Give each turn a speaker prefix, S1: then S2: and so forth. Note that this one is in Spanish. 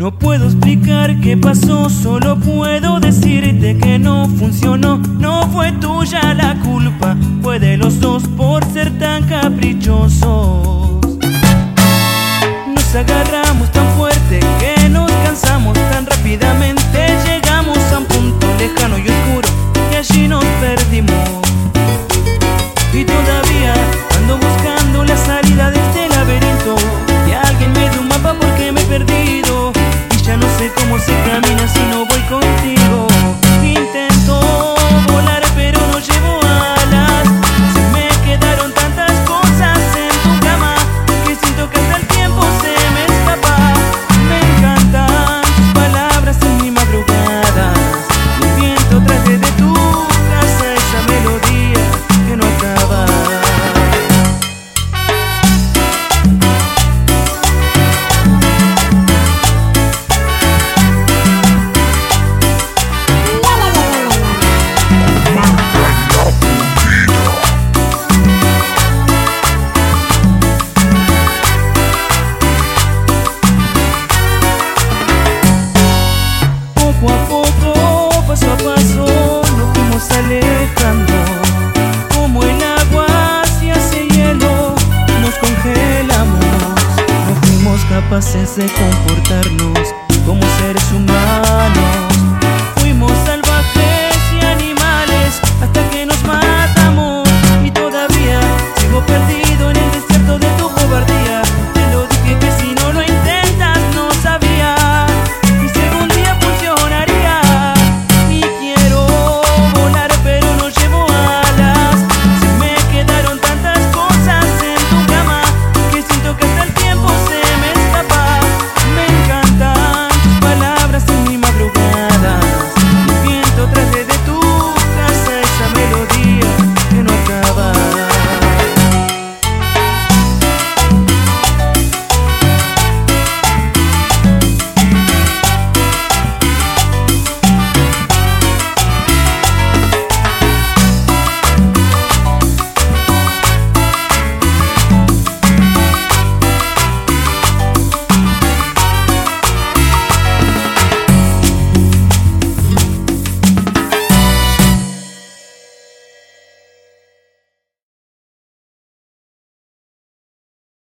S1: No puedo explicar qué pasó, solo puedo decirte que no funcionó. No fue tuya la culpa, fue de los dos por ser tan caprichoso. paso a paso nos fuimos alejando. Como el agua se hace hielo, nos congelamos. No fuimos capaces de comportarnos como seres humanos.